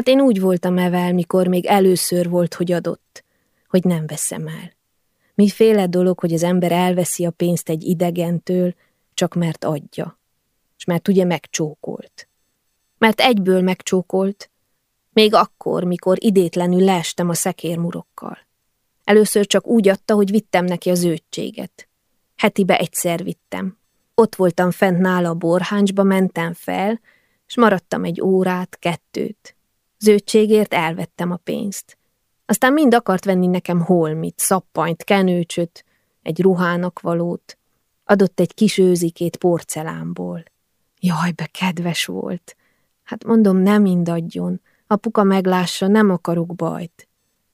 Hát én úgy voltam evel, mikor még először volt, hogy adott, hogy nem veszem el. Miféle dolog, hogy az ember elveszi a pénzt egy idegentől, csak mert adja. És mert ugye megcsókolt. Mert egyből megcsókolt, még akkor, mikor idétlenül leestem a szekérmurokkal. Először csak úgy adta, hogy vittem neki a zöldséget. Hetibe egyszer vittem. Ott voltam fent nála a borháncsba, mentem fel, és maradtam egy órát, kettőt. Zöldségért elvettem a pénzt. Aztán mind akart venni nekem holmit, szappanyt, kenőcsöt, egy ruhának valót. Adott egy kis őzikét porcelánból. Jaj, be kedves volt. Hát mondom, nem mind adjon. Apuka meglássa, nem akarok bajt.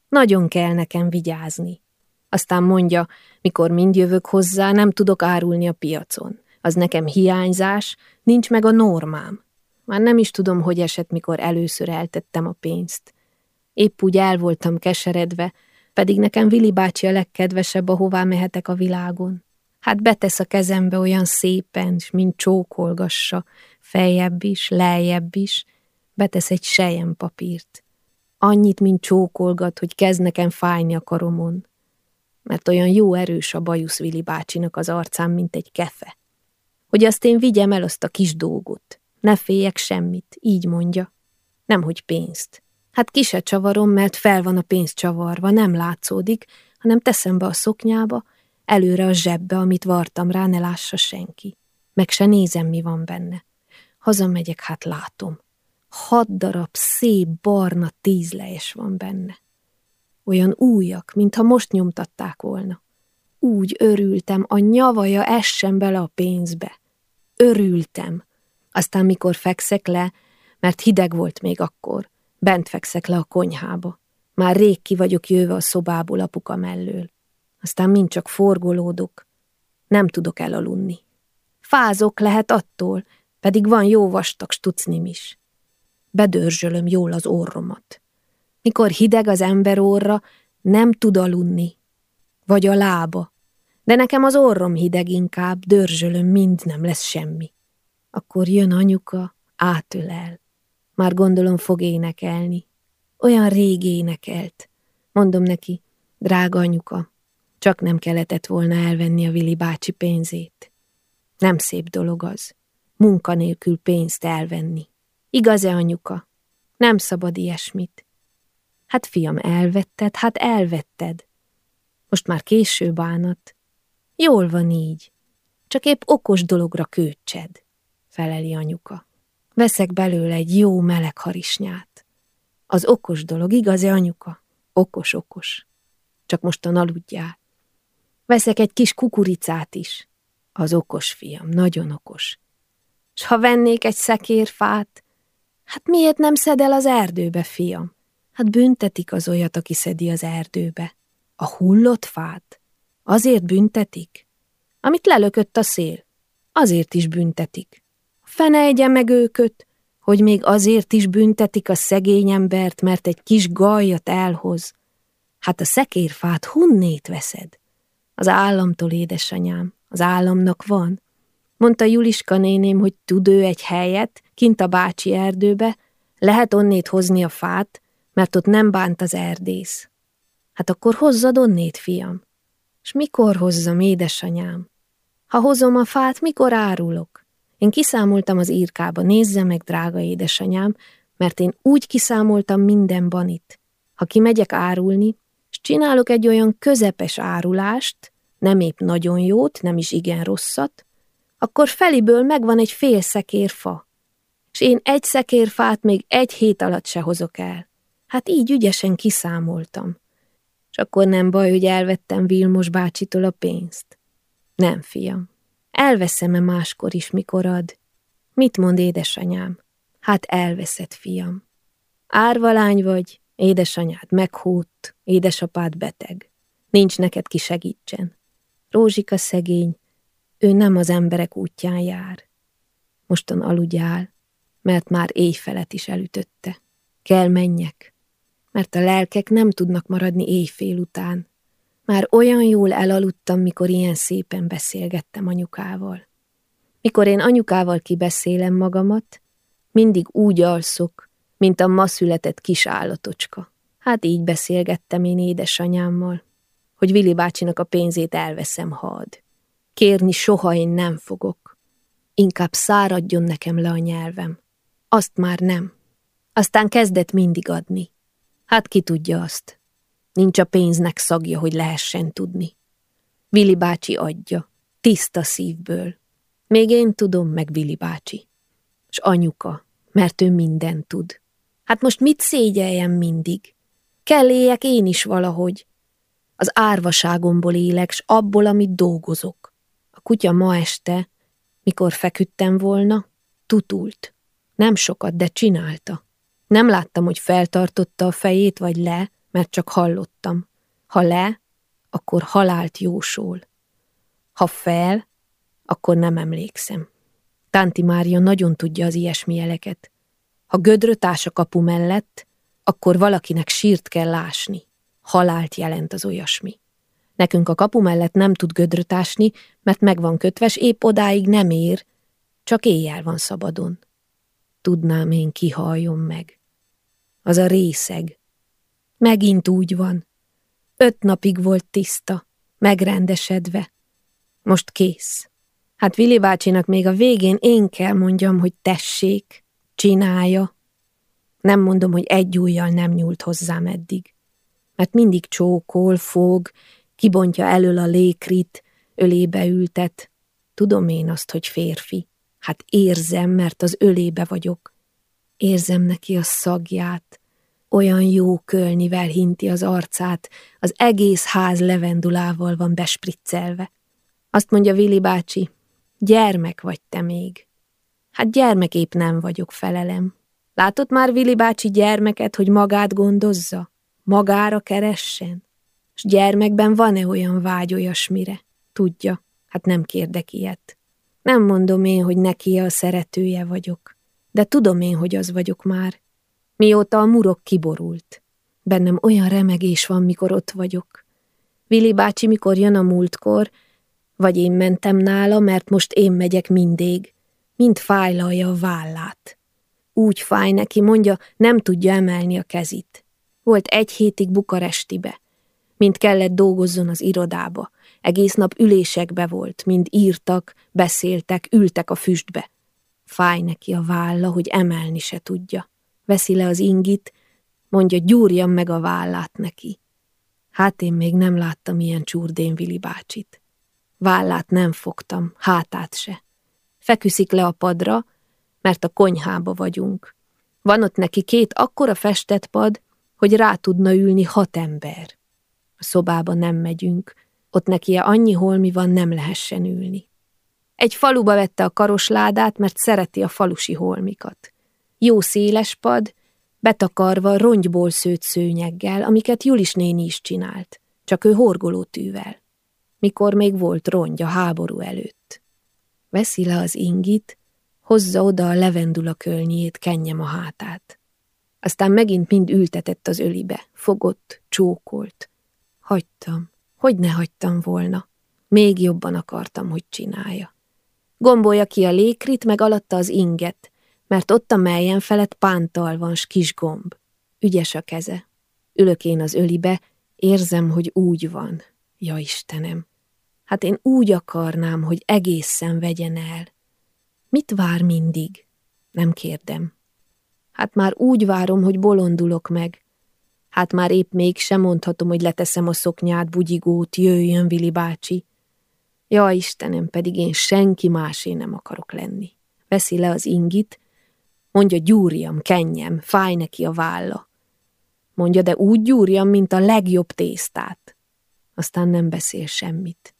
Nagyon kell nekem vigyázni. Aztán mondja, mikor mind jövök hozzá, nem tudok árulni a piacon. Az nekem hiányzás, nincs meg a normám. Már nem is tudom, hogy esett, mikor először eltettem a pénzt. Épp úgy el voltam keseredve, pedig nekem Vili bácsi a legkedvesebb, ahová mehetek a világon. Hát betesz a kezembe olyan szépen, s mint csókolgassa, feljebb is, lejjebb is, betesz egy sejem papírt. Annyit, mint csókolgat, hogy kezd nekem fájni a karomon. Mert olyan jó erős a bajusz Vili bácsinak az arcán, mint egy kefe. Hogy azt én vigyem el azt a kis dolgot. Ne féljek semmit, így mondja. Nemhogy pénzt. Hát ki se csavarom, mert fel van a pénz csavarva, nem látszódik, hanem teszem be a szoknyába, előre a zsebbe, amit vartam rá, ne lássa senki. Meg se nézem, mi van benne. Hazamegyek, hát látom. Hat darab szép barna tízlejes van benne. Olyan újak, mintha most nyomtatták volna. Úgy örültem, a nyavaja essen bele a pénzbe. Örültem. Aztán mikor fekszek le, mert hideg volt még akkor, bent fekszek le a konyhába. Már rég ki vagyok jöve a szobából apuka mellől. Aztán mind csak forgolódok. Nem tudok elaludni. Fázok lehet attól, pedig van jó vastag stucnim is. Bedörzsölöm jól az orromat. Mikor hideg az ember orra, nem tud aludni. Vagy a lába. De nekem az orrom hideg inkább, dörzsölöm, mind nem lesz semmi. Akkor jön anyuka, átölel. Már gondolom fog énekelni. Olyan rég énekelt. Mondom neki, drága anyuka, csak nem kellett volna elvenni a Vili bácsi pénzét. Nem szép dolog az. Munkanélkül pénzt elvenni. Igaz-e, anyuka? Nem szabad ilyesmit. Hát fiam, elvetted, hát elvetted. Most már késő bánat. Jól van így. Csak épp okos dologra kőcsed, feleli anyuka. Veszek belőle egy jó meleg harisnyát. Az okos dolog, igaz-e, anyuka? Okos-okos. Csak mostan aludjál. Veszek egy kis kukuricát is. Az okos fiam, nagyon okos. S ha vennék egy szekérfát, hát miért nem szedel az erdőbe, fiam? Hát büntetik az olyat, aki szedi az erdőbe. A hullott fát? Azért büntetik? Amit lelökött a szél, azért is büntetik. Fene egye meg őköt, hogy még azért is büntetik a szegény embert, mert egy kis gajat elhoz. Hát a szekérfát hunnét veszed? Az államtól, édesanyám, az államnak van. Mondta Juliska néném, hogy tud ő egy helyet, kint a bácsi erdőbe, lehet onnét hozni a fát, mert ott nem bánt az erdész. Hát akkor hozzad onnét, fiam. És mikor hozzam, édesanyám? Ha hozom a fát, mikor árulok? Én kiszámoltam az írkába, nézze meg, drága édesanyám, mert én úgy kiszámoltam minden banit. Ha kimegyek árulni, és csinálok egy olyan közepes árulást, nem épp nagyon jót, nem is igen rosszat, akkor feliből megvan egy fél szekér fa. És én egy szekér fát még egy hét alatt se hozok el. Hát így ügyesen kiszámoltam. És akkor nem baj, hogy elvettem Vilmos bácsitól a pénzt. Nem, fiam. Elveszem-e máskor is, mikor ad? Mit mond édesanyám? Hát elveszed, fiam. Árvalány vagy, édesanyád meghútt, édesapád beteg. Nincs neked ki segítsen. Rózsika szegény, ő nem az emberek útján jár. Mostan aludjál, mert már éjfelet is elütötte. Kell menjek, mert a lelkek nem tudnak maradni éjfél után. Már olyan jól elaludtam, mikor ilyen szépen beszélgettem anyukával. Mikor én anyukával kibeszélem magamat, mindig úgy alszok, mint a ma született kis állatocska. Hát így beszélgettem én édesanyámmal, hogy Vili bácsinak a pénzét elveszem, had. Kérni soha én nem fogok. Inkább száradjon nekem le a nyelvem. Azt már nem. Aztán kezdett mindig adni. Hát ki tudja azt. Nincs a pénznek szagja, hogy lehessen tudni. Vili bácsi adja, tiszta szívből. Még én tudom, meg Vili bácsi. S anyuka, mert ő mindent tud. Hát most mit szégyeljem mindig? Kell én is valahogy. Az árvaságomból élek, s abból, amit dolgozok. A kutya ma este, mikor feküdtem volna, tutult. Nem sokat, de csinálta. Nem láttam, hogy feltartotta a fejét, vagy le, mert csak hallottam. Ha le, akkor halált jósol. Ha fel, akkor nem emlékszem. Tánti Mária nagyon tudja az ilyesmi jeleket. Ha gödröt ás a kapu mellett, akkor valakinek sírt kell lásni. Halált jelent az olyasmi. Nekünk a kapu mellett nem tud gödröt ásni, mert meg van kötves, épp odáig nem ér, csak éjjel van szabadon. Tudnám én, ki meg. Az a részeg. Megint úgy van. Öt napig volt tiszta, megrendesedve. Most kész. Hát Vili bácsinak még a végén én kell mondjam, hogy tessék, csinálja. Nem mondom, hogy egy ujjal nem nyúlt hozzám eddig. Mert mindig csókol, fog, kibontja elől a lékrit, ölébe ültet. Tudom én azt, hogy férfi. Hát érzem, mert az ölébe vagyok. Érzem neki a szagját. Olyan jó kölnivel hinti az arcát, az egész ház levendulával van bespriccelve. Azt mondja Vili bácsi, gyermek vagy te még. Hát gyermek épp nem vagyok, felelem. Látott már Vili bácsi gyermeket, hogy magát gondozza? Magára keressen? S gyermekben van-e olyan vágy olyasmire? Tudja, hát nem kérdek ilyet. Nem mondom én, hogy neki a szeretője vagyok, de tudom én, hogy az vagyok már. Mióta a murok kiborult. Bennem olyan remegés van, mikor ott vagyok. Vili bácsi, mikor jön a múltkor, vagy én mentem nála, mert most én megyek mindig, mind fájlalja a vállát. Úgy fáj neki, mondja, nem tudja emelni a kezit. Volt egy hétig Bukarestibe, mint kellett dolgozzon az irodába. Egész nap ülésekbe volt, mind írtak, beszéltek, ültek a füstbe. Fáj neki a válla, hogy emelni se tudja. Veszi le az ingit, mondja, gyúrjam meg a vállát neki. Hát én még nem láttam ilyen csurdén Vili bácsit. Vállát nem fogtam, hátát se. Feküszik le a padra, mert a konyhába vagyunk. Van ott neki két akkora festett pad, hogy rá tudna ülni hat ember. A szobába nem megyünk, ott neki annyi holmi van, nem lehessen ülni. Egy faluba vette a karosládát, mert szereti a falusi holmikat. Jó széles pad, betakarva rongyból szőtt szőnyeggel, amiket Julis néni is csinált, csak ő horgolótűvel. Mikor még volt rongy a háború előtt. Veszi le az ingit, hozza oda a levendula kölnyét, kenjem a hátát. Aztán megint mind ültetett az ölibe, fogott, csókolt. Hagytam, hogy ne hagytam volna. Még jobban akartam, hogy csinálja. Gombolja ki a lékrit, meg alatta az inget, mert ott a melyen felett pántal van, s kis gomb. Ügyes a keze. Ülök én az ölibe, érzem, hogy úgy van. Ja Istenem! Hát én úgy akarnám, hogy egészen vegyen el. Mit vár mindig? Nem kérdem. Hát már úgy várom, hogy bolondulok meg. Hát már épp még sem mondhatom, hogy leteszem a szoknyát, bugyigót, jöjjön Vili bácsi. Ja, Istenem, pedig én senki másé nem akarok lenni. Veszi le az ingit, mondja gyúrjam, kenjem, fáj neki a válla. Mondja, de úgy gyúrjam, mint a legjobb tésztát. Aztán nem beszél semmit.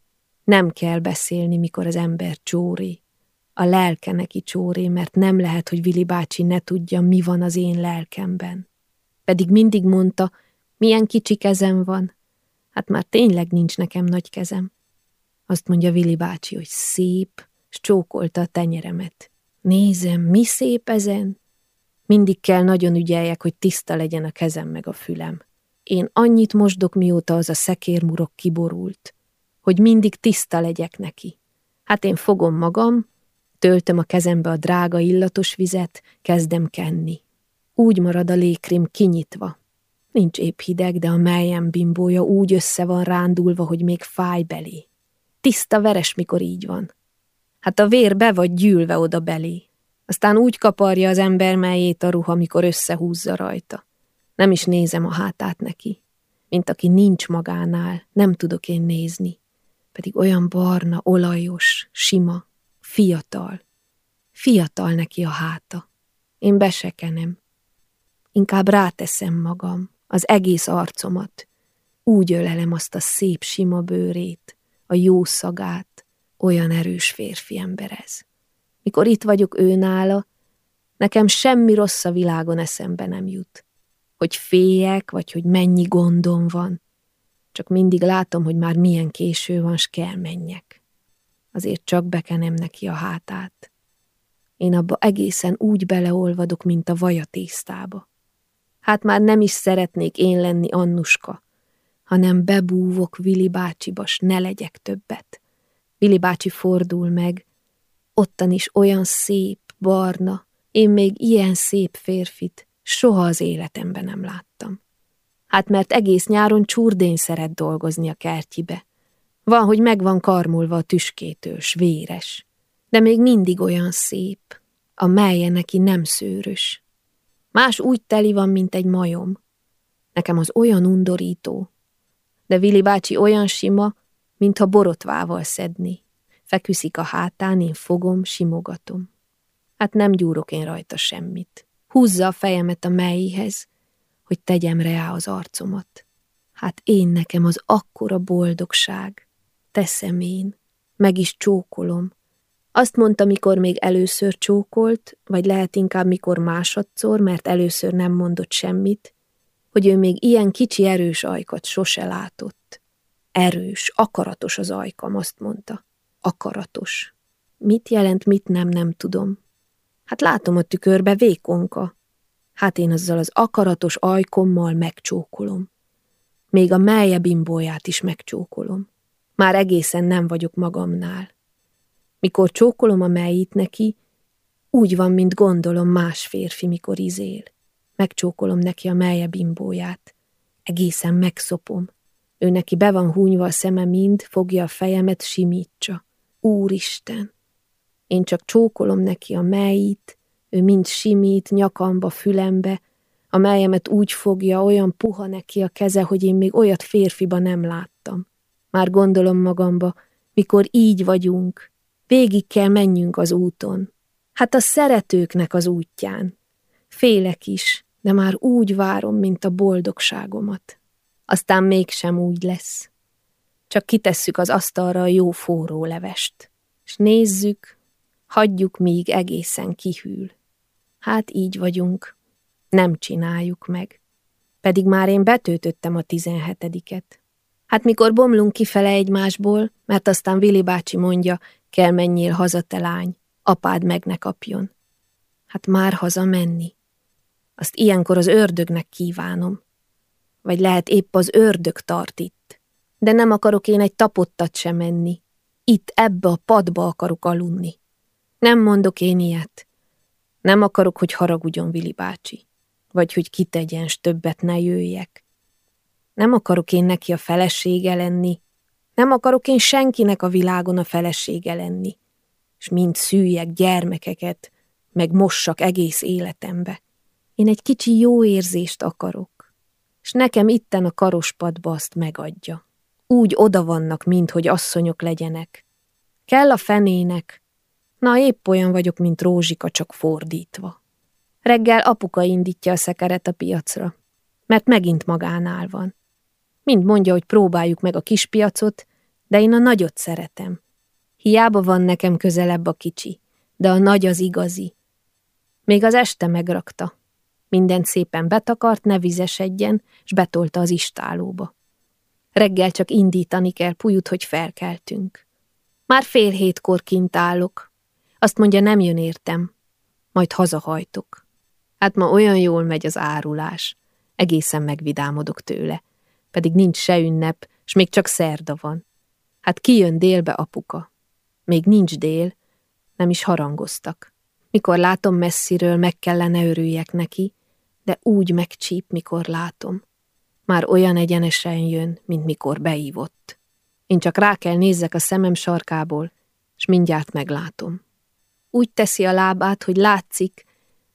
Nem kell beszélni, mikor az ember csóri. A lelke neki csóré, mert nem lehet, hogy Vili bácsi ne tudja, mi van az én lelkemben. Pedig mindig mondta, milyen kicsi kezem van. Hát már tényleg nincs nekem nagy kezem. Azt mondja Vili bácsi, hogy szép, s csókolta a tenyeremet. Nézem, mi szép ezen? Mindig kell nagyon ügyeljek, hogy tiszta legyen a kezem meg a fülem. Én annyit mosdok, mióta az a szekérmurok kiborult, hogy mindig tiszta legyek neki. Hát én fogom magam, Töltöm a kezembe a drága illatos vizet, kezdem kenni. Úgy marad a légkrim kinyitva. Nincs épp hideg, de a melyen bimbója úgy össze van rándulva, hogy még fáj belé. Tiszta veres, mikor így van. Hát a vér be vagy gyűlve oda belé. Aztán úgy kaparja az ember melyét a ruha, mikor összehúzza rajta. Nem is nézem a hátát neki. Mint aki nincs magánál, nem tudok én nézni. Pedig olyan barna, olajos, sima, fiatal. Fiatal neki a háta. Én besekenem. Inkább ráteszem magam, az egész arcomat. Úgy ölelem azt a szép sima bőrét, a jó szagát, olyan erős férfi ember ez. Mikor itt vagyok ő nála, nekem semmi rossz a világon eszembe nem jut. Hogy féljek, vagy hogy mennyi gondom van. Csak mindig látom, hogy már milyen késő van, s kell menjek. Azért csak bekenem neki a hátát. Én abba egészen úgy beleolvadok, mint a vaja tésztába. Hát már nem is szeretnék én lenni Annuska, hanem bebúvok Vili bácsiba, s ne legyek többet. Vili bácsi fordul meg, ottan is olyan szép, barna, én még ilyen szép férfit soha az életemben nem láttam. Hát mert egész nyáron csurdén szeret dolgozni a kertjibe. Van, hogy meg van karmulva a tüskétől, véres. De még mindig olyan szép, a melje neki nem szőrös. Más úgy teli van, mint egy majom. Nekem az olyan undorító. De Vili bácsi olyan sima, mintha borotvával szedni. Feküszik a hátán, én fogom, simogatom. Hát nem gyúrok én rajta semmit. Húzza a fejemet a melyhez, hogy tegyem rá az arcomat. Hát én nekem az akkora boldogság. Teszem én, meg is csókolom. Azt mondta, mikor még először csókolt, vagy lehet inkább mikor másodszor, mert először nem mondott semmit, hogy ő még ilyen kicsi erős ajkat sose látott. Erős, akaratos az ajkam, azt mondta. Akaratos. Mit jelent, mit nem, nem tudom. Hát látom a tükörbe vékonka. Hát én azzal az akaratos ajkommal megcsókolom. Még a melje bimbóját is megcsókolom. Már egészen nem vagyok magamnál. Mikor csókolom a melyit neki, úgy van, mint gondolom más férfi, mikor izél. Megcsókolom neki a melje bimbóját. Egészen megszopom. Ő neki be van húnyva a szeme mind, fogja a fejemet, simítsa. Úristen! Én csak csókolom neki a melyit, ő mind simít, nyakamba, fülembe, a melyemet úgy fogja, olyan puha neki a keze, hogy én még olyat férfiba nem láttam. Már gondolom magamba, mikor így vagyunk, végig kell menjünk az úton. Hát a szeretőknek az útján. Félek is, de már úgy várom, mint a boldogságomat. Aztán mégsem úgy lesz. Csak kitesszük az asztalra a jó forró levest, és nézzük, hagyjuk, míg egészen kihűl. Hát így vagyunk, nem csináljuk meg. Pedig már én betöltöttem a tizenhetediket. Hát mikor bomlunk kifele egymásból, mert aztán Vili bácsi mondja, kell menjél haza, te lány, apád meg ne kapjon. Hát már haza menni. Azt ilyenkor az ördögnek kívánom. Vagy lehet épp az ördög tart itt. De nem akarok én egy tapottat sem menni. Itt ebbe a padba akarok aludni. Nem mondok én ilyet. Nem akarok, hogy haragudjon Vili bácsi. Vagy hogy kitegyen, s többet ne jöjjek. Nem akarok én neki a felesége lenni, nem akarok én senkinek a világon a felesége lenni, és mind szűjek gyermekeket, meg mossak egész életembe. Én egy kicsi jó érzést akarok, és nekem itten a karospadba azt megadja. Úgy oda vannak, mint hogy asszonyok legyenek. Kell a fenének. Na, épp olyan vagyok, mint Rózsika, csak fordítva. Reggel apuka indítja a szekeret a piacra, mert megint magánál van. Mind mondja, hogy próbáljuk meg a kispiacot, de én a nagyot szeretem. Hiába van nekem közelebb a kicsi, de a nagy az igazi. Még az este megrakta. Mindent szépen betakart, ne vizesedjen, s betolta az istálóba. Reggel csak indítani kell Pujut, hogy felkeltünk. Már fél hétkor kint állok. Azt mondja, nem jön értem. Majd hazahajtok. Hát ma olyan jól megy az árulás. Egészen megvidámodok tőle pedig nincs se ünnep, s még csak szerda van. Hát kijön délbe apuka. Még nincs dél, nem is harangoztak. Mikor látom messziről, meg kellene örüljek neki, de úgy megcsíp, mikor látom. Már olyan egyenesen jön, mint mikor beívott. Én csak rá kell nézzek a szemem sarkából, és mindjárt meglátom. Úgy teszi a lábát, hogy látszik,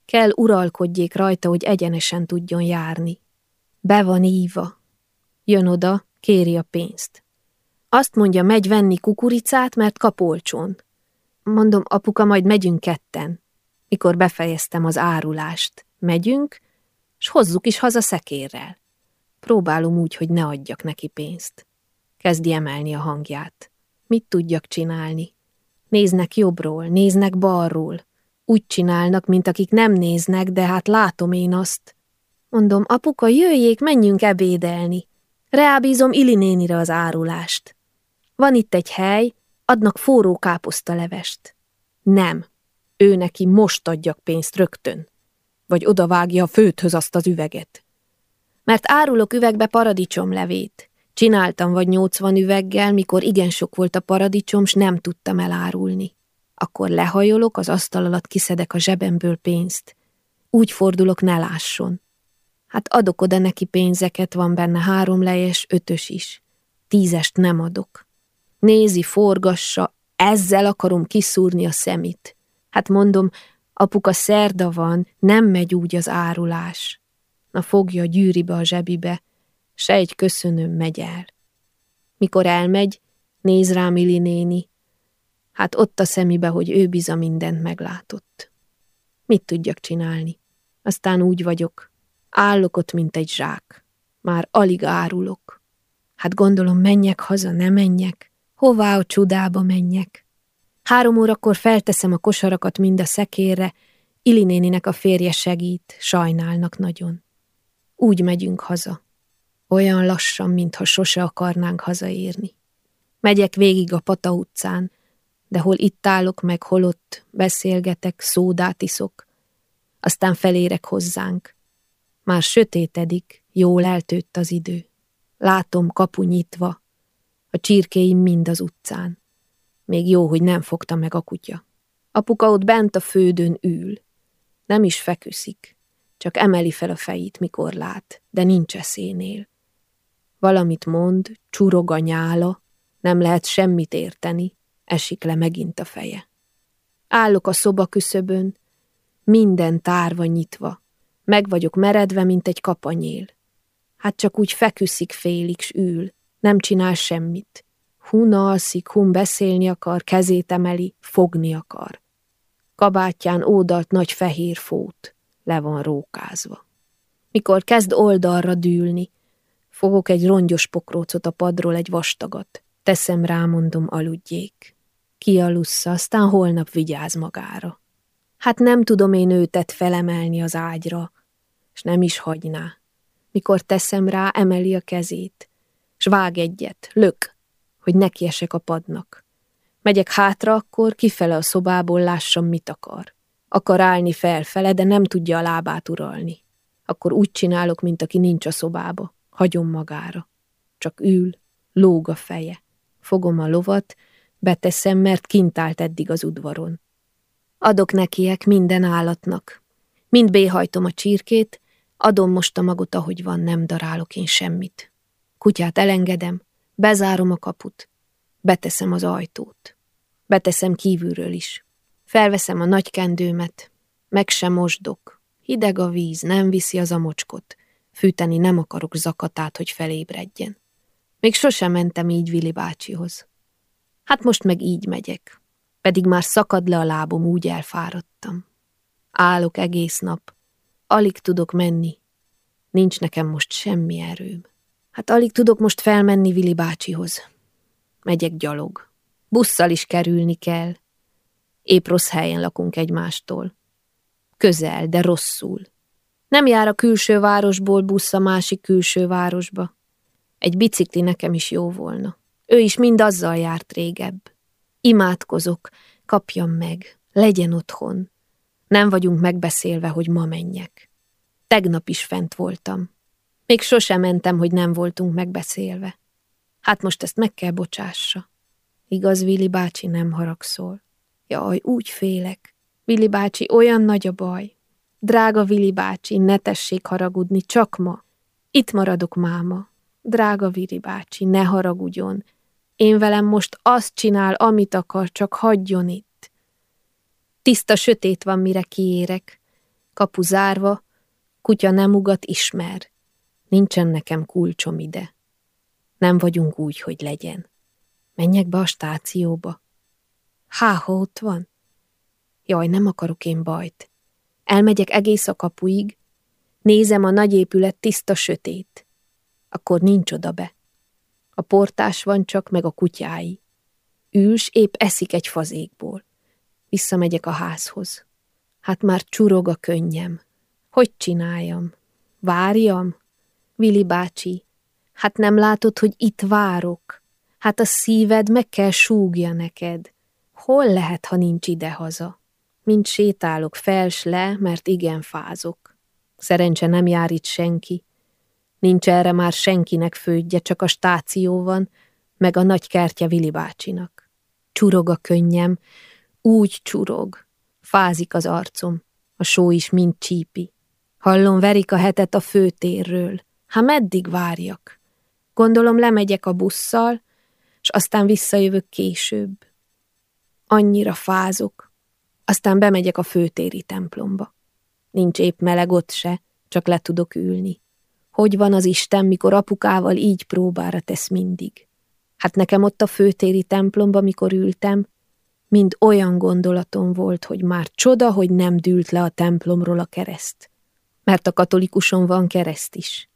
kell uralkodjék rajta, hogy egyenesen tudjon járni. Be van íva. Jön oda, kéri a pénzt. Azt mondja, megy venni kukoricát, mert kap olcsón. Mondom, apuka, majd megyünk ketten. Mikor befejeztem az árulást, megyünk, s hozzuk is haza szekérrel. Próbálom úgy, hogy ne adjak neki pénzt. Kezdi emelni a hangját. Mit tudjak csinálni? Néznek jobbról, néznek balról. Úgy csinálnak, mint akik nem néznek, de hát látom én azt. Mondom, apuka, jöjjék, menjünk ebédelni. Reábízom Ili nénire az árulást. Van itt egy hely, adnak forró káposztalevest. Nem, ő neki most adjak pénzt rögtön. Vagy odavágja a főthöz azt az üveget. Mert árulok üvegbe paradicsomlevét. Csináltam vagy nyolcvan üveggel, mikor igen sok volt a paradicsom, s nem tudtam elárulni. Akkor lehajolok, az asztal alatt kiszedek a zsebemből pénzt. Úgy fordulok, ne lásson. Hát adok oda neki pénzeket, van benne három lejes, ötös is. Tízest nem adok. Nézi, forgassa, ezzel akarom kiszúrni a szemit. Hát mondom, apuka szerda van, nem megy úgy az árulás. Na fogja a gyűribe a zsebibe, se egy köszönöm megy el. Mikor elmegy, néz rám Ili néni. Hát ott a szemibe, hogy ő biza mindent meglátott. Mit tudjak csinálni? Aztán úgy vagyok, állok ott, mint egy zsák. Már alig árulok. Hát gondolom, menjek haza, ne menjek. Hová a csudába menjek? Három órakor felteszem a kosarakat mind a szekérre, Ili néninek a férje segít, sajnálnak nagyon. Úgy megyünk haza. Olyan lassan, mintha sose akarnánk hazaérni. Megyek végig a Pata utcán, de hol itt állok meg, hol ott, beszélgetek, szódát iszok. Aztán felérek hozzánk. Már sötétedik, jól eltőtt az idő. Látom kapu nyitva, a csirkéim mind az utcán. Még jó, hogy nem fogta meg a kutya. Apuka ott bent a földön ül. Nem is feküszik, csak emeli fel a fejét, mikor lát, de nincs eszénél. Valamit mond, csurog a nyála, nem lehet semmit érteni, esik le megint a feje. Állok a szoba küszöbön, minden tárva nyitva, meg vagyok meredve, mint egy kapanyél. Hát csak úgy feküszik félig, s ül, nem csinál semmit. Hun alszik, hun beszélni akar, kezét emeli, fogni akar. Kabátján ódalt nagy fehér fót, le van rókázva. Mikor kezd oldalra dűlni, fogok egy rongyos pokrócot a padról, egy vastagat. Teszem rá, mondom, aludjék. Kialussza, aztán holnap vigyáz magára. Hát nem tudom én őtet felemelni az ágyra, és nem is hagyná. Mikor teszem rá, emeli a kezét, s vág egyet, lök, hogy nekiesek a padnak. Megyek hátra, akkor kifele a szobából lássam, mit akar. Akar állni felfele, de nem tudja a lábát uralni. Akkor úgy csinálok, mint aki nincs a szobába. Hagyom magára. Csak ül, lóg a feje. Fogom a lovat, beteszem, mert kint állt eddig az udvaron. Adok nekiek minden állatnak. Mind béhajtom a csirkét, adom most a magot, ahogy van, nem darálok én semmit. Kutyát elengedem, Bezárom a kaput. Beteszem az ajtót. Beteszem kívülről is. Felveszem a nagy kendőmet. Meg sem mosdok. Hideg a víz, nem viszi az amocskot. Fűteni nem akarok zakatát, hogy felébredjen. Még sosem mentem így Vili bácsihoz. Hát most meg így megyek. Pedig már szakad le a lábom, úgy elfáradtam. Állok egész nap. Alig tudok menni. Nincs nekem most semmi erőm. Hát alig tudok most felmenni Vili bácsihoz. Megyek gyalog. Busszal is kerülni kell. Épp rossz helyen lakunk egymástól. Közel, de rosszul. Nem jár a külső városból busz a másik külső városba. Egy bicikli nekem is jó volna. Ő is mind azzal járt régebb. Imádkozok, kapjam meg, legyen otthon. Nem vagyunk megbeszélve, hogy ma menjek. Tegnap is fent voltam. Még sosem mentem, hogy nem voltunk megbeszélve. Hát most ezt meg kell bocsássa. Igaz, Vili bácsi nem haragszol. Jaj, úgy félek. Vili bácsi, olyan nagy a baj. Drága Vili bácsi, ne tessék haragudni, csak ma. Itt maradok, máma. Drága Vili bácsi, ne haragudjon. Én velem most azt csinál, amit akar, csak hagyjon itt. Tiszta sötét van, mire kiérek. Kapu zárva, kutya nem ugat, ismer. Nincsen nekem kulcsom ide. Nem vagyunk úgy, hogy legyen. Menjek be a stációba. Há, ha ott van? Jaj, nem akarok én bajt. Elmegyek egész a kapuig, nézem a nagy épület tiszta sötét. Akkor nincs oda be. A portás van csak, meg a kutyái. Űs épp eszik egy fazékból. Visszamegyek a házhoz. Hát már csurog a könnyem. Hogy csináljam? Várjam? Vili bácsi, hát nem látod, hogy itt várok? Hát a szíved meg kell súgja neked. Hol lehet, ha nincs idehaza? Mint sétálok fels le, mert igen fázok. Szerencse nem jár itt senki. Nincs erre már senkinek fődje, csak a stáció van, meg a nagy kertje Vili bácsinak. Csurog a könnyem, úgy csurog. Fázik az arcom, a só is mind csípi. Hallom, verik a hetet a főtérről. Ha meddig várjak? Gondolom lemegyek a busszal, és aztán visszajövök később. Annyira fázok. Aztán bemegyek a főtéri templomba. Nincs épp meleg ott se, csak le tudok ülni. Hogy van az Isten, mikor apukával így próbára tesz mindig? Hát nekem ott a főtéri templomba, mikor ültem, mind olyan gondolatom volt, hogy már csoda, hogy nem dűlt le a templomról a kereszt. Mert a katolikuson van kereszt is.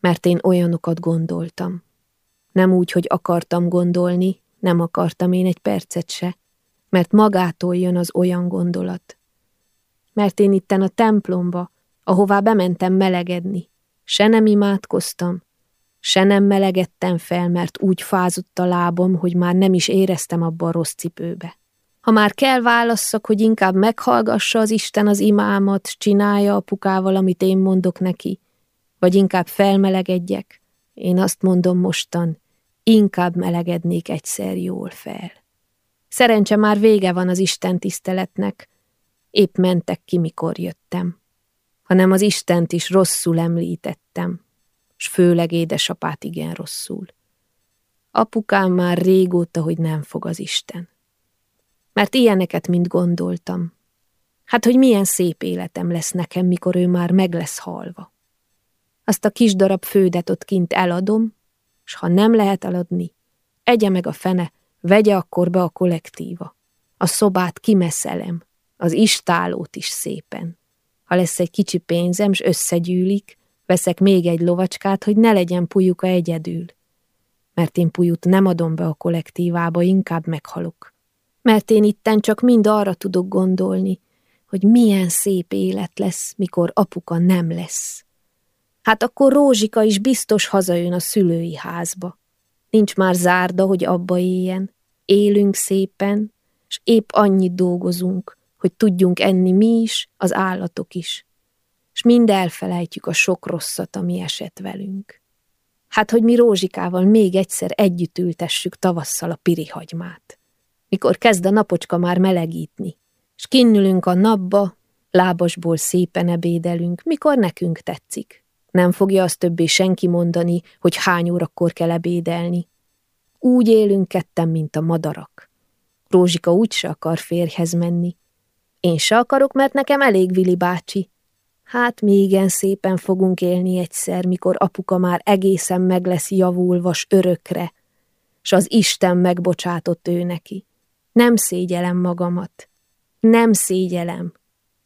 Mert én olyanokat gondoltam. Nem úgy, hogy akartam gondolni, nem akartam én egy percet se, mert magától jön az olyan gondolat. Mert én itten a templomba, ahová bementem melegedni, se nem imádkoztam, se nem melegedtem fel, mert úgy fázott a lábom, hogy már nem is éreztem abba a rossz cipőbe. Ha már kell válasszak, hogy inkább meghallgassa az Isten az imámat, csinálja apukával, amit én mondok neki, vagy inkább felmelegedjek, én azt mondom mostan, inkább melegednék egyszer jól fel. Szerencse már vége van az Isten tiszteletnek, épp mentek ki, mikor jöttem hanem az Istent is rosszul említettem, s főleg édesapát igen rosszul. Apukám már régóta, hogy nem fog az Isten. Mert ilyeneket mind gondoltam. Hát, hogy milyen szép életem lesz nekem, mikor ő már meg lesz halva. Azt a kis darab fődet ott kint eladom, s ha nem lehet eladni, egye meg a fene, vegye akkor be a kollektíva. A szobát kimeszelem, az istálót is szépen. Ha lesz egy kicsi pénzem, s összegyűlik, veszek még egy lovacskát, hogy ne legyen pulyuka egyedül. Mert én pujut nem adom be a kollektívába, inkább meghalok. Mert én itten csak mind arra tudok gondolni, hogy milyen szép élet lesz, mikor apuka nem lesz. Hát akkor Rózsika is biztos hazajön a szülői házba. Nincs már zárda, hogy abba éljen. Élünk szépen, és épp annyit dolgozunk, hogy tudjunk enni mi is, az állatok is. És mind elfelejtjük a sok rosszat, ami esett velünk. Hát, hogy mi Rózsikával még egyszer együtt ültessük tavasszal a pirihagymát. Mikor kezd a napocska már melegítni, és kinnülünk a napba, lábasból szépen ebédelünk, mikor nekünk tetszik. Nem fogja azt többé senki mondani, hogy hány órakor kell ebédelni. Úgy élünk ketten, mint a madarak. Rózsika úgyse akar férjhez menni, én se akarok, mert nekem elég Vili bácsi. Hát mi igen szépen fogunk élni egyszer, mikor apuka már egészen meg lesz javulva s örökre, s az Isten megbocsátott ő neki. Nem szégyelem magamat. Nem szégyelem.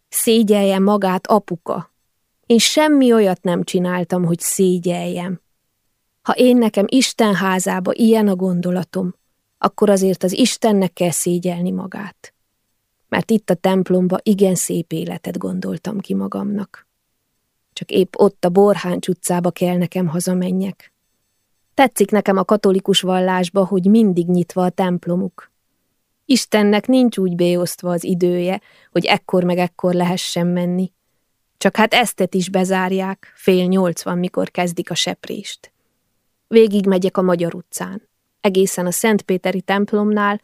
Szégyelje magát apuka. Én semmi olyat nem csináltam, hogy szégyeljem. Ha én nekem Isten házába ilyen a gondolatom, akkor azért az Istennek kell szégyelni magát mert itt a templomba igen szép életet gondoltam ki magamnak. Csak épp ott a Borháncs utcába kell nekem hazamenjek. Tetszik nekem a katolikus vallásba, hogy mindig nyitva a templomuk. Istennek nincs úgy béosztva az idője, hogy ekkor meg ekkor lehessen menni. Csak hát eztet is bezárják, fél nyolcvan, mikor kezdik a seprést. Végig megyek a Magyar utcán. Egészen a Szentpéteri templomnál,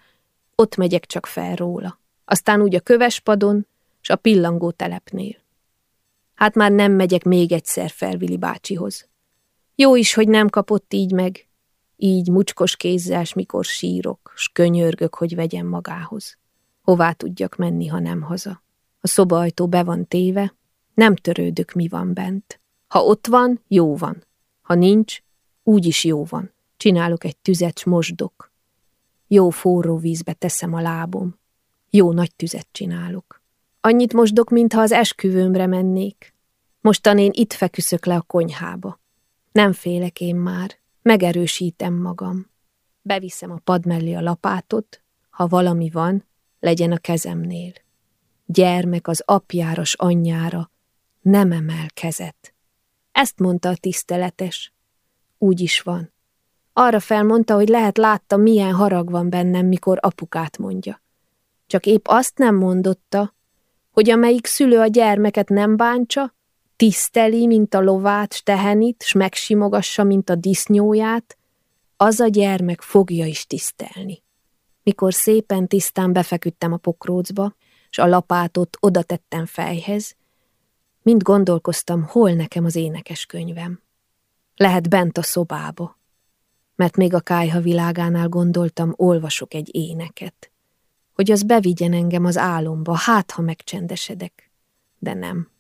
ott megyek csak fel róla aztán úgy a kövespadon, s a pillangó telepnél. Hát már nem megyek még egyszer fel Vili bácsihoz. Jó is, hogy nem kapott így meg, így mucskos kézzel, mikor sírok, s könyörgök, hogy vegyem magához. Hová tudjak menni, ha nem haza? A szobaajtó be van téve, nem törődök, mi van bent. Ha ott van, jó van. Ha nincs, úgy is jó van. Csinálok egy tüzet, s mosdok. Jó forró vízbe teszem a lábom. Jó nagy tüzet csinálok. Annyit mosdok, mintha az esküvőmre mennék. Mostan én itt feküszök le a konyhába. Nem félek én már, megerősítem magam. Beviszem a pad mellé a lapátot, ha valami van, legyen a kezemnél. Gyermek az apjáros anyjára nem emel kezet. Ezt mondta a tiszteletes. Úgy is van. Arra felmondta, hogy lehet látta, milyen harag van bennem, mikor apukát mondja. Csak épp azt nem mondotta, hogy amelyik szülő a gyermeket nem bántsa, tiszteli, mint a lovát, s tehenit, s megsimogassa, mint a disznyóját, az a gyermek fogja is tisztelni. Mikor szépen tisztán befeküdtem a pokrócba, s a lapátot oda tettem fejhez, mind gondolkoztam, hol nekem az énekes könyvem. Lehet bent a szobába, mert még a kájha világánál gondoltam, olvasok egy éneket, hogy az bevigyen engem az álomba, hát ha megcsendesedek. De nem.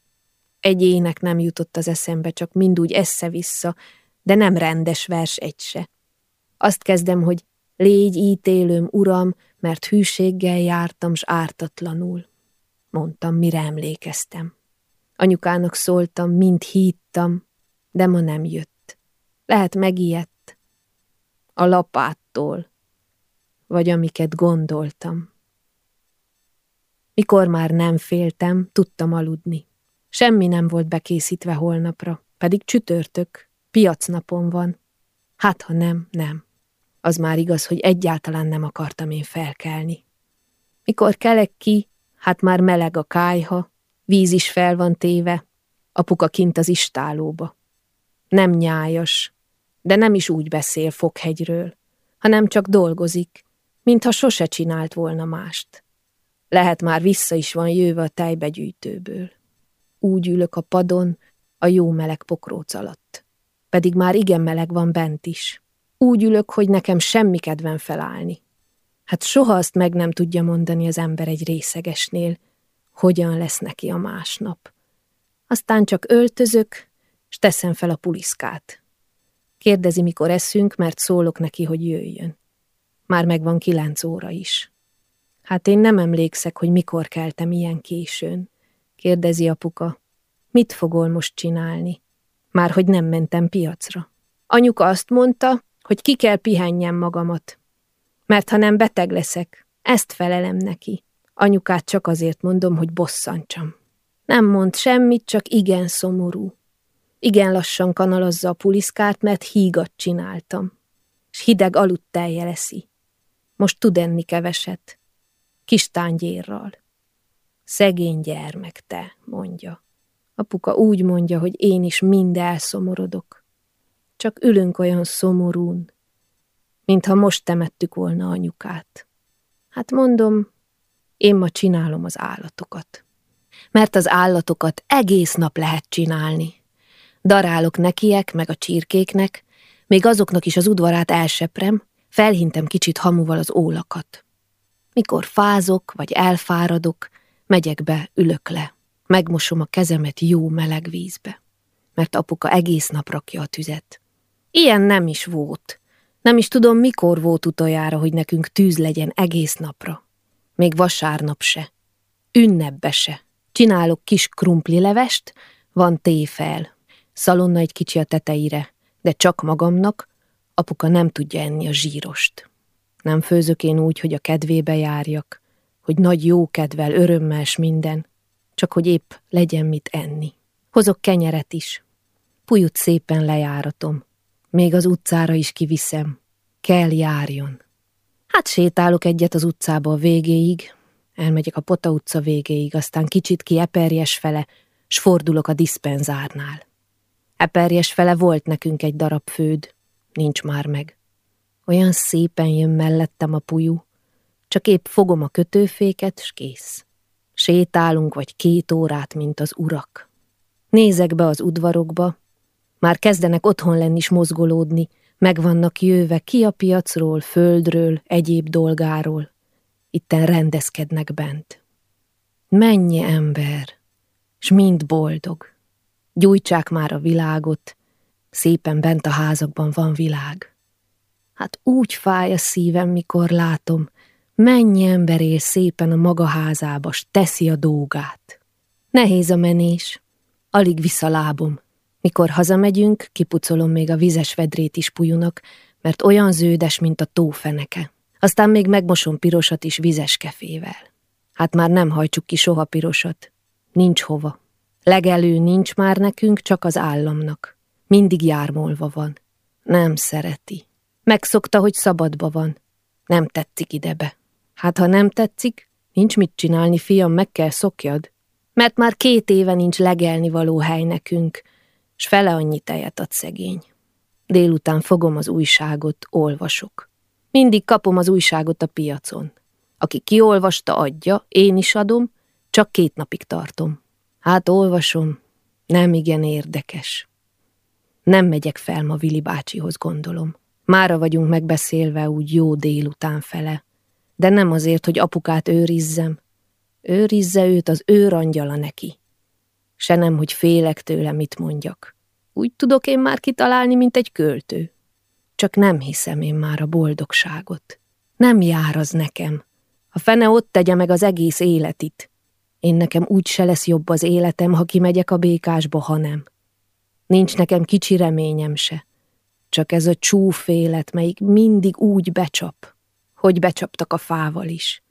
Egy ének nem jutott az eszembe, csak mind úgy esze-vissza, de nem rendes vers egy se. Azt kezdem, hogy légy ítélőm, uram, mert hűséggel jártam, s ártatlanul. Mondtam, mire emlékeztem. Anyukának szóltam, mint híttam, de ma nem jött. Lehet megijedt. A lapáttól, vagy amiket gondoltam. Mikor már nem féltem, tudtam aludni. Semmi nem volt bekészítve holnapra, pedig csütörtök, piacnapon van. Hát, ha nem, nem. Az már igaz, hogy egyáltalán nem akartam én felkelni. Mikor kelek ki, hát már meleg a kájha, víz is fel van téve, apuka kint az istálóba. Nem nyájas, de nem is úgy beszél Fokhegyről, hanem csak dolgozik, mintha sose csinált volna mást. Lehet már vissza is van jöve a tejbegyűjtőből. Úgy ülök a padon, a jó meleg pokróc alatt. Pedig már igen meleg van bent is. Úgy ülök, hogy nekem semmi kedvem felállni. Hát soha azt meg nem tudja mondani az ember egy részegesnél, hogyan lesz neki a másnap. Aztán csak öltözök, s teszem fel a puliszkát. Kérdezi, mikor eszünk, mert szólok neki, hogy jöjjön. Már megvan kilenc óra is. Hát én nem emlékszek, hogy mikor keltem ilyen későn. Kérdezi apuka. Mit fogol most csinálni? Már hogy nem mentem piacra. Anyuka azt mondta, hogy ki kell pihenjem magamat. Mert ha nem beteg leszek, ezt felelem neki. Anyukát csak azért mondom, hogy bosszantsam. Nem mond semmit, csak igen szomorú. Igen lassan kanalazza a puliszkát, mert hígat csináltam. S hideg aludtelje leszi. Most tud enni keveset. Kis tángyérral. Szegény gyermek te, mondja. Apuka úgy mondja, hogy én is mind elszomorodok. Csak ülünk olyan szomorún, mintha most temettük volna anyukát. Hát mondom, én ma csinálom az állatokat. Mert az állatokat egész nap lehet csinálni. Darálok nekiek, meg a csirkéknek, még azoknak is az udvarát elseprem, felhintem kicsit hamuval az ólakat. Mikor fázok, vagy elfáradok, Megyek be, ülök le. Megmosom a kezemet jó meleg vízbe. Mert apuka egész nap rakja a tüzet. Ilyen nem is volt. Nem is tudom, mikor volt utoljára, hogy nekünk tűz legyen egész napra. Még vasárnap se. Ünnepbe se. Csinálok kis krumpli levest, van téfel. Szalonna egy kicsi a tetejére, de csak magamnak, apuka nem tudja enni a zsírost. Nem főzök én úgy, hogy a kedvébe járjak hogy nagy jó kedvel, örömmel s minden, csak hogy épp legyen mit enni. Hozok kenyeret is. Pujut szépen lejáratom. Még az utcára is kiviszem. Kell járjon. Hát sétálok egyet az utcába a végéig, elmegyek a Pota utca végéig, aztán kicsit ki Eperjes fele, s fordulok a diszpenzárnál. Eperjes fele volt nekünk egy darab főd, nincs már meg. Olyan szépen jön mellettem a pujú, csak épp fogom a kötőféket, s kész. Sétálunk vagy két órát, mint az urak. Nézek be az udvarokba, már kezdenek otthon lenni is mozgolódni, meg vannak jöve ki a piacról, földről, egyéb dolgáról. Itten rendezkednek bent. Mennyi ember, s mind boldog. Gyújtsák már a világot, szépen bent a házakban van világ. Hát úgy fáj a szívem, mikor látom, mennyi ember él szépen a maga házába, s teszi a dolgát. Nehéz a menés, alig vissza lábom. Mikor hazamegyünk, kipucolom még a vizes vedrét is pujunak, mert olyan ződes, mint a tófeneke. Aztán még megmosom pirosat is vizes kefével. Hát már nem hajtsuk ki soha pirosat. Nincs hova. Legelő nincs már nekünk, csak az államnak. Mindig jármolva van. Nem szereti. Megszokta, hogy szabadba van. Nem tetszik idebe. Hát ha nem tetszik, nincs mit csinálni, fiam, meg kell szokjad. Mert már két éve nincs legelni való hely nekünk, s fele annyi tejet ad szegény. Délután fogom az újságot, olvasok. Mindig kapom az újságot a piacon. Aki kiolvasta, adja, én is adom, csak két napig tartom. Hát olvasom, nem igen érdekes. Nem megyek fel ma Vili bácsihoz, gondolom. Mára vagyunk megbeszélve úgy jó délután fele. De nem azért, hogy apukát őrizzem. Őrizze őt az őrangyala neki. Se nem, hogy félek tőle, mit mondjak. Úgy tudok én már kitalálni, mint egy költő. Csak nem hiszem én már a boldogságot. Nem jár az nekem. A fene ott tegye meg az egész életit. Én nekem úgy se lesz jobb az életem, ha kimegyek a békásba, ha nem. Nincs nekem kicsi reményem se. Csak ez a csúf élet, melyik mindig úgy becsap, hogy becsaptak a fával is.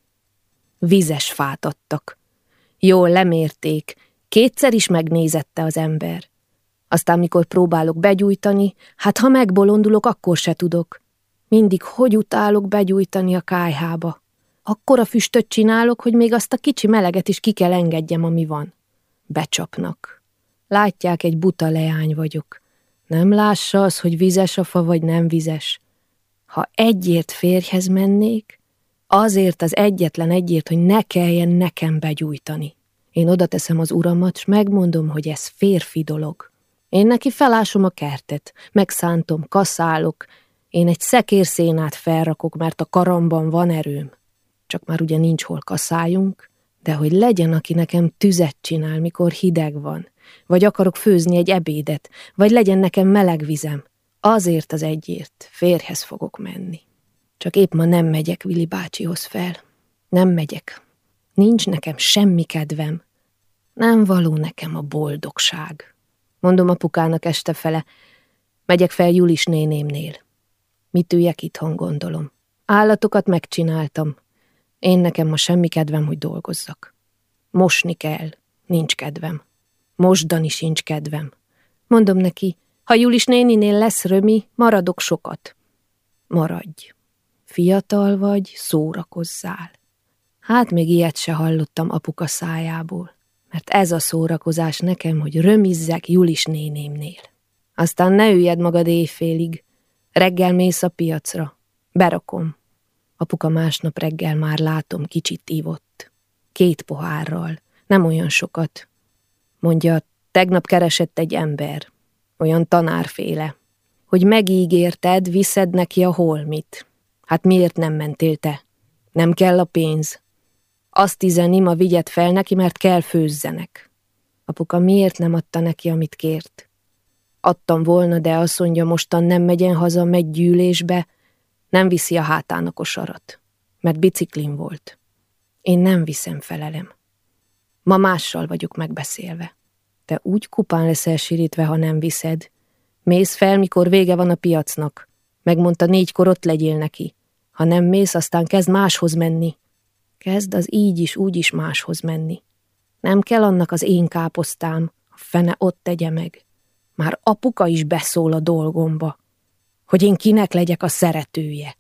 Vizes fát adtak. Jól lemérték, kétszer is megnézette az ember. Aztán, mikor próbálok begyújtani, hát ha megbolondulok, akkor se tudok. Mindig hogy utálok begyújtani a kájhába. Akkora füstöt csinálok, hogy még azt a kicsi meleget is ki kell engedjem, ami van. Becsapnak. Látják, egy buta leány vagyok. Nem lássa az, hogy vizes a fa, vagy nem vizes. Ha egyért férjhez mennék, azért az egyetlen egyért, hogy ne kelljen nekem begyújtani. Én oda teszem az uramat, s megmondom, hogy ez férfi dolog. Én neki felásom a kertet, megszántom, kaszálok, én egy szekérszénát felrakok, mert a karamban van erőm. Csak már ugye nincs hol kaszáljunk, de hogy legyen, aki nekem tüzet csinál, mikor hideg van, vagy akarok főzni egy ebédet, vagy legyen nekem meleg vizem, azért az egyért férhez fogok menni. Csak épp ma nem megyek Vili bácsihoz fel. Nem megyek. Nincs nekem semmi kedvem. Nem való nekem a boldogság. Mondom apukának este fele. Megyek fel Julis nénémnél. Mit üljek itthon, gondolom. Állatokat megcsináltam. Én nekem ma semmi kedvem, hogy dolgozzak. Mosni kell. Nincs kedvem. Mosdani sincs kedvem. Mondom neki, ha Julis néninél lesz römi, maradok sokat. Maradj. Fiatal vagy, szórakozzál. Hát még ilyet se hallottam apuka szájából mert ez a szórakozás nekem, hogy römizzek Julis nénémnél. Aztán ne üljed magad éjfélig, reggel mész a piacra, berakom. Apuka másnap reggel már látom, kicsit ívott. Két pohárral, nem olyan sokat. Mondja, tegnap keresett egy ember, olyan tanárféle, hogy megígérted, viszed neki a holmit. Hát miért nem mentél te? Nem kell a pénz. Azt izeni, ma vigyed fel neki, mert kell főzzenek. Apuka miért nem adta neki, amit kért? Adtam volna, de azt mondja, mostan nem megyen haza, megy gyűlésbe, nem viszi a hátán a kosarat, mert biciklin volt. Én nem viszem felelem. Ma mással vagyok megbeszélve. Te úgy kupán leszel sírítve, ha nem viszed. Mész fel, mikor vége van a piacnak. Megmondta, négykor ott legyél neki. Ha nem mész, aztán kezd máshoz menni. Kezd az így is, úgy is máshoz menni. Nem kell annak az én káposztám, a fene ott tegye meg. Már apuka is beszól a dolgomba, hogy én kinek legyek a szeretője.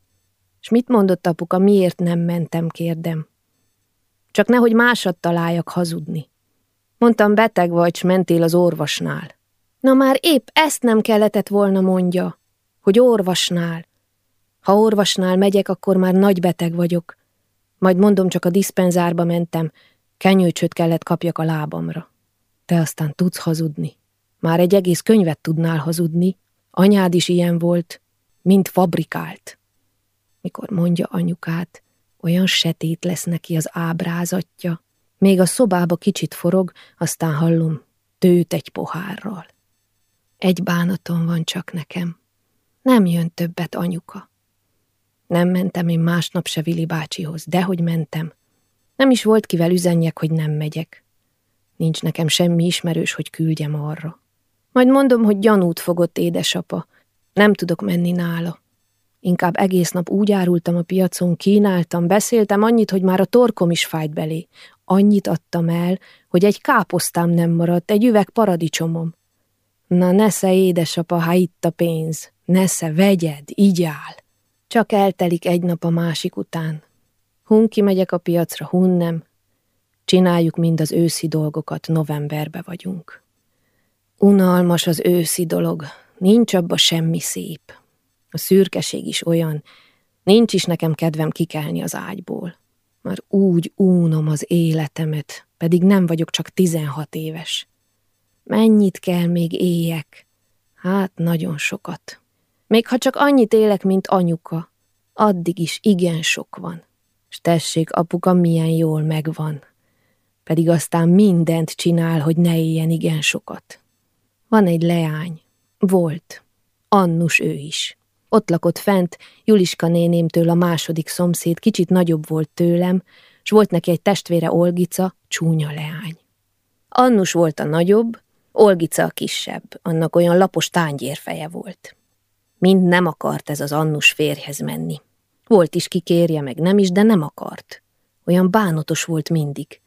És mit mondott apuka, miért nem mentem, kérdem. Csak nehogy másat találjak hazudni. Mondtam, beteg vagy, s mentél az orvosnál. Na már épp ezt nem kellett volna mondja, hogy orvosnál. Ha orvosnál megyek, akkor már nagy beteg vagyok. Majd mondom, csak a diszpenzárba mentem, kenyőcsöt kellett kapjak a lábamra. Te aztán tudsz hazudni. Már egy egész könyvet tudnál hazudni. Anyád is ilyen volt, mint fabrikált. Mikor mondja anyukát, olyan setét lesz neki az ábrázatja. Még a szobába kicsit forog, aztán hallom, tőt egy pohárral. Egy bánatom van csak nekem. Nem jön többet anyuka. Nem mentem én másnap se Vili bácsihoz, dehogy mentem. Nem is volt kivel üzenjek, hogy nem megyek. Nincs nekem semmi ismerős, hogy küldjem arra. Majd mondom, hogy gyanút fogott édesapa. Nem tudok menni nála. Inkább egész nap úgy árultam a piacon, kínáltam, beszéltem annyit, hogy már a torkom is fájt belé. Annyit adtam el, hogy egy káposztám nem maradt, egy üveg paradicsomom. Na nesze, édesapa, ha itt a pénz. Nesze, vegyed, így áll. Csak eltelik egy nap a másik után. Hun kimegyek a piacra, hun nem. Csináljuk mind az őszi dolgokat, novemberbe vagyunk. Unalmas az őszi dolog, nincs abba semmi szép. A szürkeség is olyan, nincs is nekem kedvem kikelni az ágyból. Már úgy únom az életemet, pedig nem vagyok csak tizenhat éves. Mennyit kell még éljek? Hát nagyon sokat. Még ha csak annyit élek, mint anyuka, addig is igen sok van. S tessék, apuka milyen jól megvan. Pedig aztán mindent csinál, hogy ne éljen igen sokat. Van egy leány. Volt. Annus ő is. Ott lakott fent, Juliska nénémtől a második szomszéd, kicsit nagyobb volt tőlem, s volt neki egy testvére Olgica, csúnya leány. Annus volt a nagyobb, Olgica a kisebb, annak olyan lapos tángyérfeje volt. Mind nem akart ez az Annus férjhez menni. Volt is kikérje, meg nem is, de nem akart. Olyan bánatos volt mindig.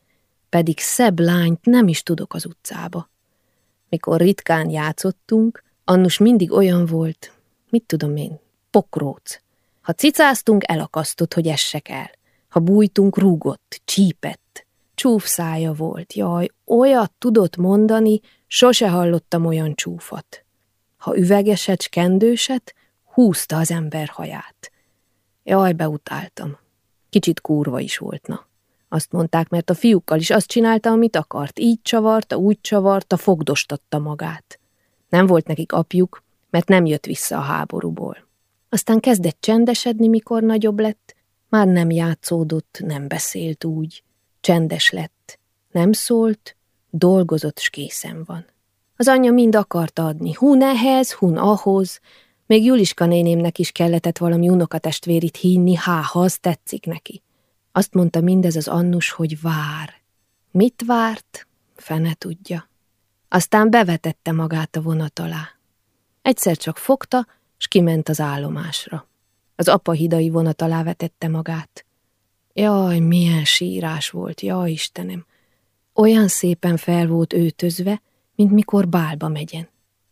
Pedig szebb lányt nem is tudok az utcába. Mikor ritkán játszottunk, Annus mindig olyan volt, mit tudom én, pokróc. Ha cicáztunk, elakasztott, hogy essek el. Ha bújtunk, rúgott, csípett. Csúf szája volt, jaj, olyat tudott mondani, sose hallottam olyan csúfat. Ha üvegeset, kendőset, húzta az ember haját. Jaj, beutáltam. Kicsit kurva is volt, na. Azt mondták, mert a fiúkkal is azt csinálta, amit akart. Így csavarta, úgy csavarta, fogdostatta magát. Nem volt nekik apjuk, mert nem jött vissza a háborúból. Aztán kezdett csendesedni, mikor nagyobb lett. Már nem játszódott, nem beszélt úgy. Csendes lett. Nem szólt, dolgozott, s készen van. Az anyja mind akarta adni, hun ehhez, hun ahhoz, még Juliska nénémnek is kellett valami unokatestvérit hinni, há, ha az tetszik neki. Azt mondta mindez az Annus, hogy vár. Mit várt? Fene tudja. Aztán bevetette magát a vonat alá. Egyszer csak fogta, s kiment az állomásra. Az apa hidai vonat alá vetette magát. Jaj, milyen sírás volt, jaj Istenem! Olyan szépen fel volt őtözve, mint mikor bálba megyen.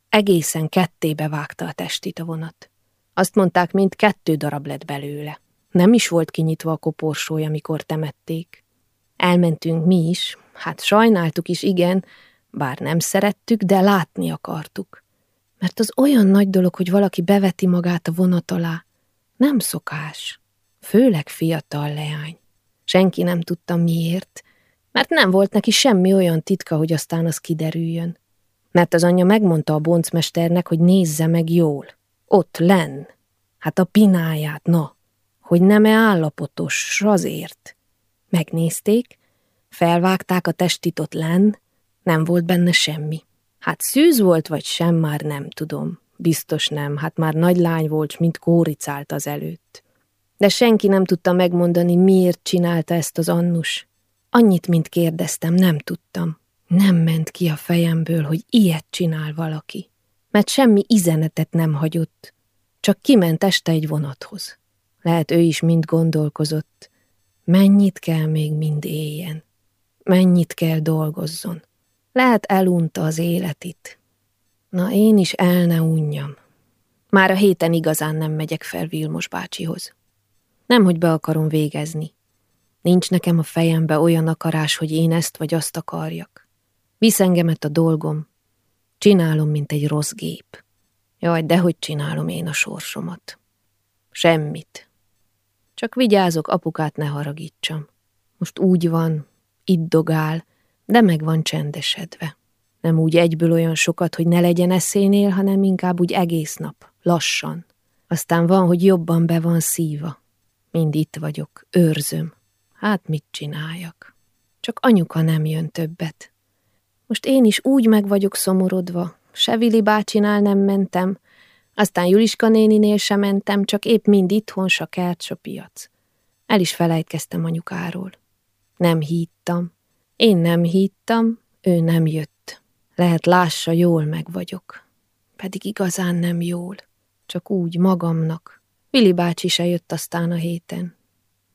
Egészen kettébe vágta a testit a vonat. Azt mondták, mint kettő darab lett belőle. Nem is volt kinyitva a koporsója, mikor temették. Elmentünk mi is, hát sajnáltuk is, igen, bár nem szerettük, de látni akartuk. Mert az olyan nagy dolog, hogy valaki beveti magát a vonat alá. Nem szokás. Főleg fiatal leány. Senki nem tudta miért, mert nem volt neki semmi olyan titka, hogy aztán az kiderüljön. Mert az anyja megmondta a boncmesternek, hogy nézze meg jól. Ott, len. Hát a pináját, na hogy nem-e állapotos, azért. Megnézték, felvágták a testitot len, nem volt benne semmi. Hát szűz volt, vagy sem, már nem tudom. Biztos nem, hát már nagy lány volt, mint kóricált az előtt. De senki nem tudta megmondani, miért csinálta ezt az annus. Annyit, mint kérdeztem, nem tudtam. Nem ment ki a fejemből, hogy ilyet csinál valaki. Mert semmi izenetet nem hagyott. Csak kiment este egy vonathoz. Lehet ő is mind gondolkozott. Mennyit kell még mind éljen? Mennyit kell dolgozzon? Lehet elunta az életit. Na én is el ne unjam. Már a héten igazán nem megyek fel Vilmos bácsihoz. Nem, hogy be akarom végezni. Nincs nekem a fejembe olyan akarás, hogy én ezt vagy azt akarjak. Visz engemet a dolgom. Csinálom, mint egy rossz gép. Jaj, de hogy csinálom én a sorsomat. Semmit. Csak vigyázok, apukát ne haragítsam. Most úgy van, itt dogál, de meg van csendesedve. Nem úgy egyből olyan sokat, hogy ne legyen eszénél, hanem inkább úgy egész nap, lassan. Aztán van, hogy jobban be van szíva. Mind itt vagyok, őrzöm. Hát mit csináljak? Csak anyuka nem jön többet. Most én is úgy meg vagyok szomorodva, se Vili bácsinál nem mentem, aztán Juliska néninél sem mentem, csak épp mind itthon, s a kert, s a piac. El is felejtkeztem anyukáról. Nem hittam. Én nem hittam, ő nem jött. Lehet lássa, jól meg vagyok. Pedig igazán nem jól. Csak úgy, magamnak. Vili bácsi se jött aztán a héten.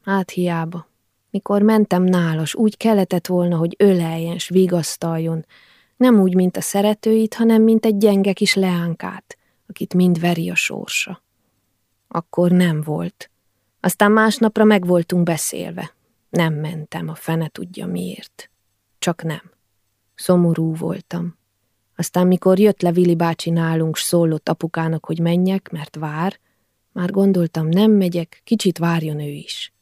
Hát hiába. Mikor mentem nálas, úgy keletett volna, hogy öleljen, s vigasztaljon. Nem úgy, mint a szeretőit, hanem mint egy gyenge kis leánkát, akit mind veri a sorsa. Akkor nem volt. Aztán másnapra meg voltunk beszélve. Nem mentem, a fene tudja miért. Csak nem. Szomorú voltam. Aztán mikor jött le Vili bácsi nálunk, szólott apukának, hogy menjek, mert vár, már gondoltam, nem megyek, kicsit várjon ő is.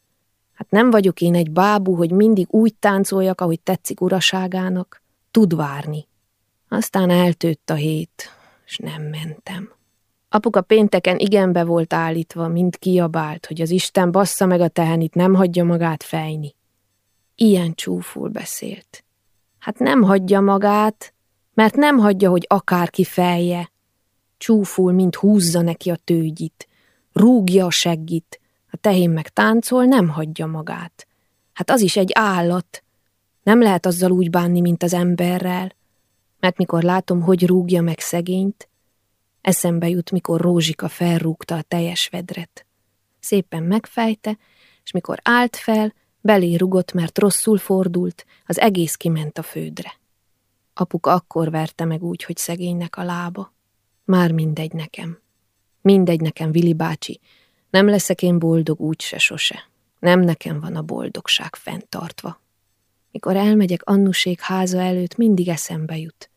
Hát nem vagyok én egy bábú, hogy mindig úgy táncoljak, ahogy tetszik uraságának. Tud várni. Aztán eltőtt a hét, és nem mentem. Apuka pénteken igenbe volt állítva, mind kiabált, hogy az Isten bassza meg a tehenit, nem hagyja magát fejni. Ilyen csúful beszélt. Hát nem hagyja magát, mert nem hagyja, hogy akárki fejje. Csúful, mint húzza neki a tőgyit, rúgja a seggit, a tehén meg táncol, nem hagyja magát. Hát az is egy állat. Nem lehet azzal úgy bánni, mint az emberrel. Mert mikor látom, hogy rúgja meg szegényt, eszembe jut, mikor Rózsika felrúgta a teljes vedret. Szépen megfejte, és mikor állt fel, belé rugott, mert rosszul fordult, az egész kiment a fődre. Apuka akkor verte meg úgy, hogy szegénynek a lába. Már mindegy nekem. Mindegy nekem, Vili bácsi, nem leszek én boldog úgy se sose. Nem nekem van a boldogság fenntartva. Mikor elmegyek Annusék háza előtt, mindig eszembe jut.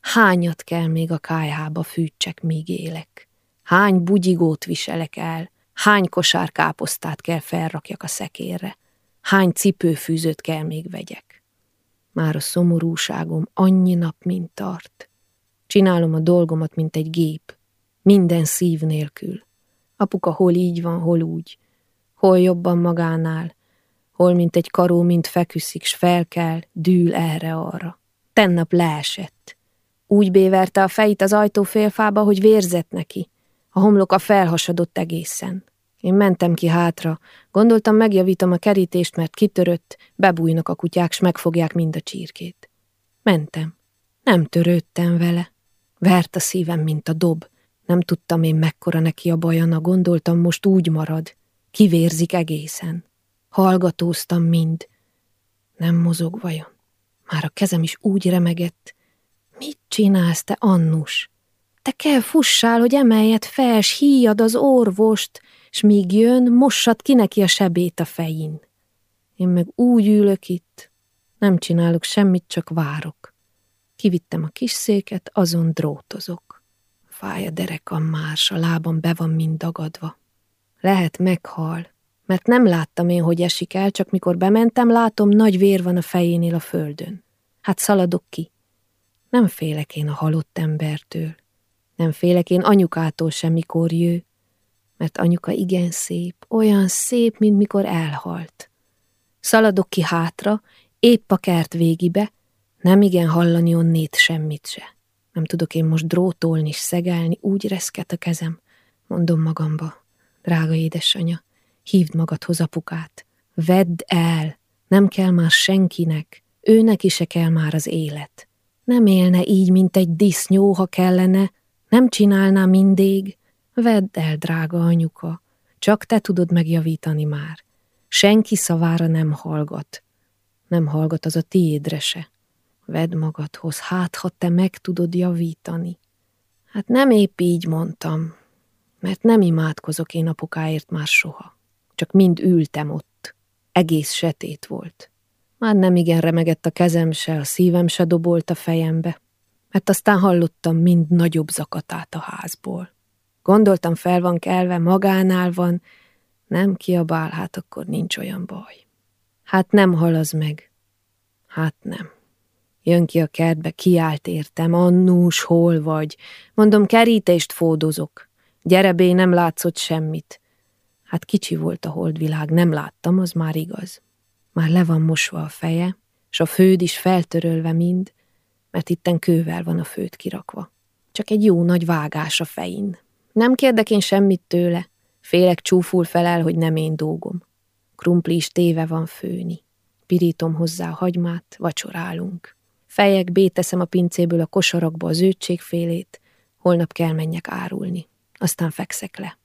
Hányat kell még a kájhába fűtsek, míg élek? Hány bugyigót viselek el? Hány kosár káposztát kell felrakjak a szekérre? Hány cipőfűzőt kell még vegyek? Már a szomorúságom annyi nap, mint tart. Csinálom a dolgomat, mint egy gép, minden szív nélkül. Apuka hol így van, hol úgy. Hol jobban magánál, hol mint egy karó, mint feküszik, s felkel, dűl erre-arra. Tennap leesett. Úgy béverte a fejét az ajtófélfába, hogy vérzett neki. A homloka felhasadott egészen. Én mentem ki hátra, gondoltam megjavítom a kerítést, mert kitörött, bebújnak a kutyák, s megfogják mind a csirkét. Mentem. Nem törődtem vele. Vert a szívem, mint a dob. Nem tudtam én mekkora neki a bajana, gondoltam most úgy marad. Kivérzik egészen. Hallgatóztam mind. Nem mozog vajon? Már a kezem is úgy remegett. Mit csinálsz, te Annus? Te kell fussál, hogy emeljed fel, s híjad az orvost, s míg jön, mossad ki neki a sebét a fején. Én meg úgy ülök itt, nem csinálok semmit, csak várok. Kivittem a kis széket, azon drótozok. Fáj a derekam más, a lábam be van mind dagadva. Lehet meghal, mert nem láttam én, hogy esik el, csak mikor bementem, látom, nagy vér van a fejénél a földön. Hát szaladok ki. Nem félek én a halott embertől. Nem félek én anyukától sem, mikor jő, mert anyuka igen szép, olyan szép, mint mikor elhalt. Szaladok ki hátra, épp a kert végibe, nem igen hallani onnét semmit se. Nem tudok én most drótolni és szegelni, úgy reszket a kezem. Mondom magamba, drága édesanya, hívd magadhoz apukát. Vedd el, nem kell már senkinek, őnek is se kell már az élet. Nem élne így, mint egy disznyó, ha kellene, nem csinálná mindig. Vedd el, drága anyuka, csak te tudod megjavítani már. Senki szavára nem hallgat. Nem hallgat az a tiédre se. Vedd magadhoz, hát ha te meg tudod javítani. Hát nem épp így mondtam, mert nem imádkozok én apukáért már soha. Csak mind ültem ott. Egész setét volt. Már nem igen remegett a kezem se, a szívem se dobolt a fejembe, mert aztán hallottam mind nagyobb zakatát a házból. Gondoltam, fel van kelve, magánál van, nem kiabál, hát akkor nincs olyan baj. Hát nem halaz meg. Hát nem. Jön ki a kertbe, kiált értem, Annus, hol vagy? Mondom, kerítést fódozok. Gyerebé, nem látszott semmit. Hát kicsi volt a holdvilág, nem láttam, az már igaz. Már le van mosva a feje, s a főd is feltörölve mind, mert itten kővel van a főt kirakva. Csak egy jó nagy vágás a fején. Nem kérdek én semmit tőle, félek csúful felel, hogy nem én dolgom. Krumpli is téve van főni. Pirítom hozzá a hagymát, vacsorálunk. Fejek béteszem a pincéből a kosarakba a zöldségfélét, holnap kell menjek árulni. Aztán fekszek le.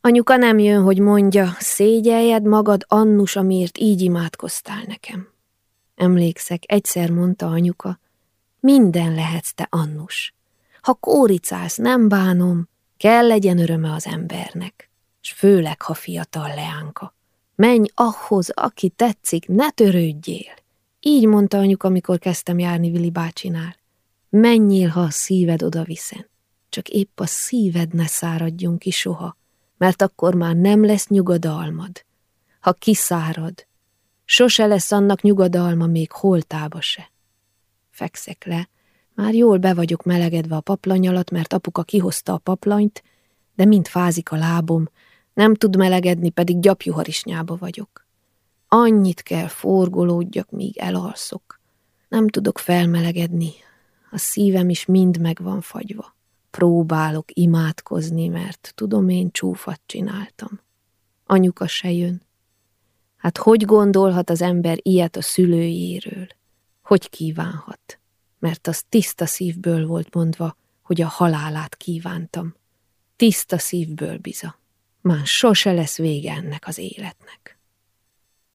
Anyuka nem jön, hogy mondja, szégyeljed magad, Annus, amiért így imádkoztál nekem. Emlékszek, egyszer mondta anyuka, minden lehetsz te, Annus. Ha kóricálsz, nem bánom, kell legyen öröme az embernek, s főleg, ha fiatal leánka. Menj ahhoz, aki tetszik, ne törődjél. Így mondta anyuka, amikor kezdtem járni Vili bácsinál. Menjél, ha a szíved oda viszen. Csak épp a szíved ne száradjon ki soha, mert akkor már nem lesz nyugodalmad. Ha kiszárad, sose lesz annak nyugodalma még holtába se. Fekszek le, már jól be vagyok melegedve a paplany alatt, mert apuka kihozta a paplanyt, de mind fázik a lábom, nem tud melegedni, pedig gyapjuharisnyába vagyok. Annyit kell forgolódjak, míg elalszok. Nem tudok felmelegedni, a szívem is mind meg van fagyva. Próbálok imádkozni, mert tudom én csúfat csináltam. Anyuka se jön. Hát hogy gondolhat az ember ilyet a szülőjéről? Hogy kívánhat? Mert az tiszta szívből volt mondva, hogy a halálát kívántam. Tiszta szívből biza. Már sose lesz vége ennek az életnek.